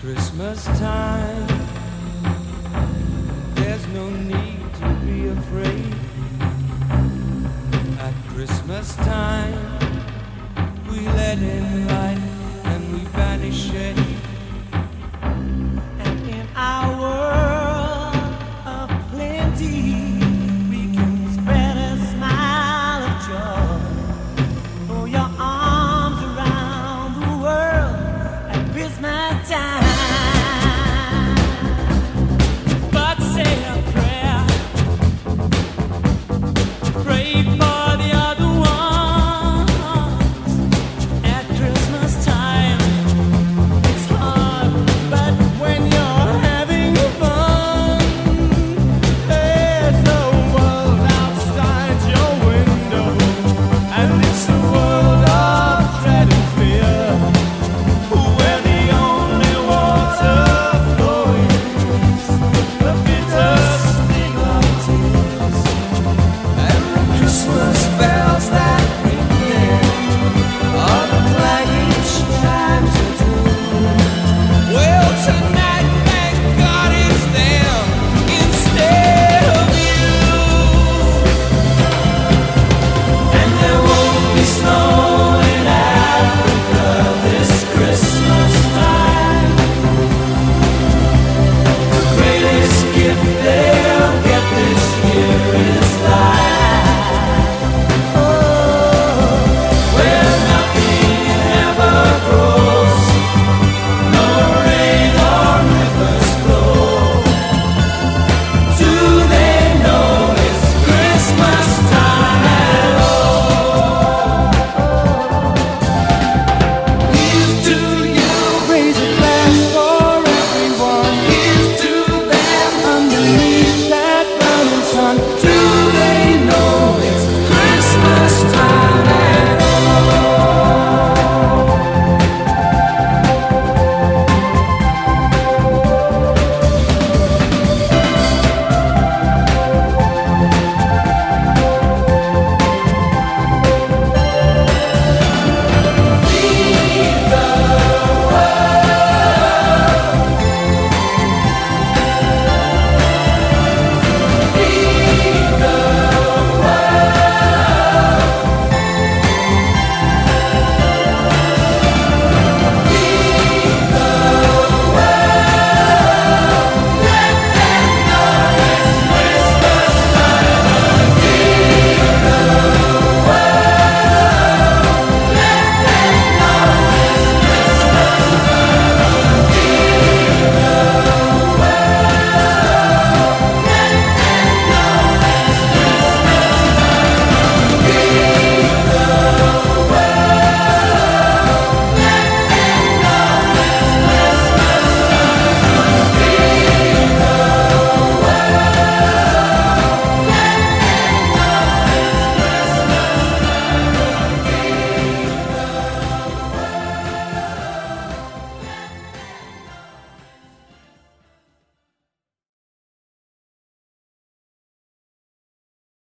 Christmas time. There's no need to be afraid. At Christmas time, we let in.